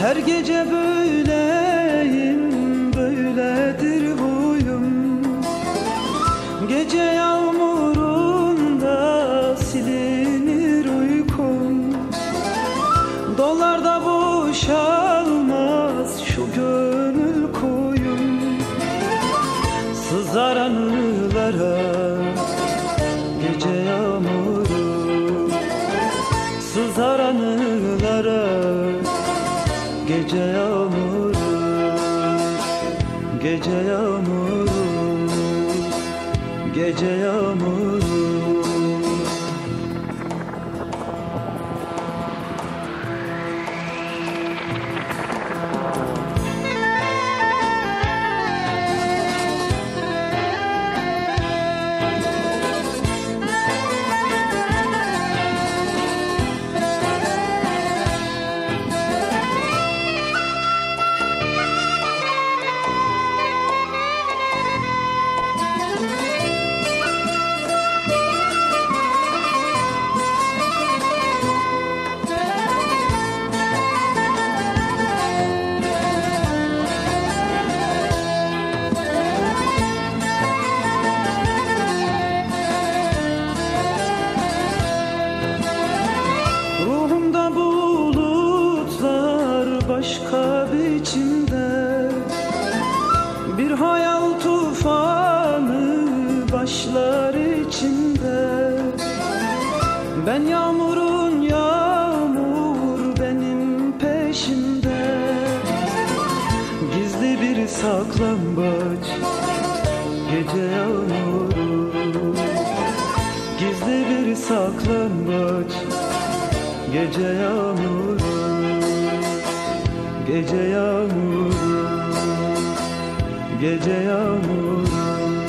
Her gece böyleyim, böyledir huyum. Gece yağmurunda silinir uykum. Dolar da boşalmaz şu gönül koyum. Sızar anılara gece yağmuru. Sızar anılara Gece yağmuru Gece yağmuru başka biçimde. Bir hayal tufanı başlar içimde. Ben yağmurun yağmur benim peşimde. Gizli bir saklambaç gece yağmuru. Gizli bir saklambaç Gece yağmuru Gece yağmuru Gece yağmuru.